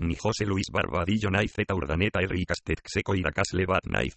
ni José Luis Barbadillo naiz eta urdaneta herrikastetxeko irakasle bat naiz.